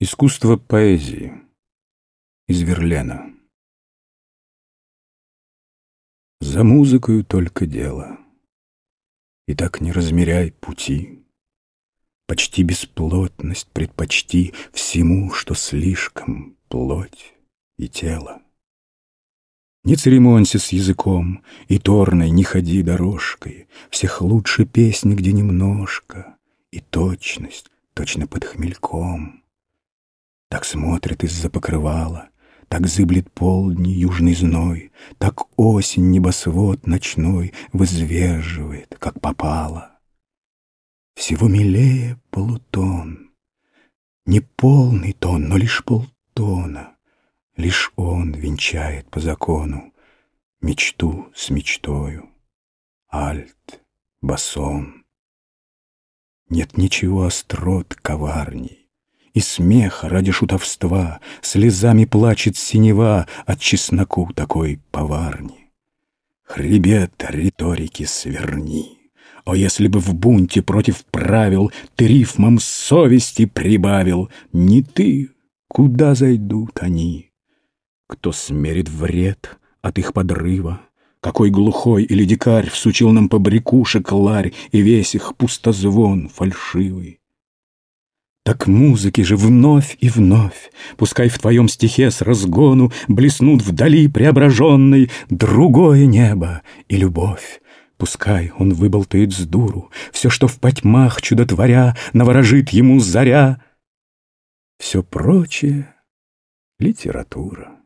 Искусство поэзии из Верлена За музыкою только дело, И так не размеряй пути. Почти бесплотность предпочти Всему, что слишком плоть и тело. Не церемонься с языком, И торной не ходи дорожкой, Всех лучше песни, где немножко, И точность точно под хмельком. Так смотрит из-за покрывала, Так зыблет полдни южный зной, Так осень небосвод ночной Вызверживает, как попало. Всего милее полутон, Не полный тон, но лишь полтона, Лишь он венчает по закону Мечту с мечтою, альт, басон. Нет ничего острот коварней, и смех ради шутовства, Слезами плачет синева От чесноку такой поварни. Хребет риторики сверни. О, если бы в бунте против правил Ты рифмом совести прибавил, Не ты, куда зайдут они? Кто смерит вред от их подрыва? Какой глухой или дикарь Всучил нам по брякушек ларь И весь их пустозвон фальшивый? Так музыки же вновь и вновь, Пускай в твоем стихе с разгону Блеснут вдали преображенной Другое небо и любовь. Пускай он выболтает с дуру Все, что в потьмах чудотворя Наворожит ему заря. Все прочее — литература.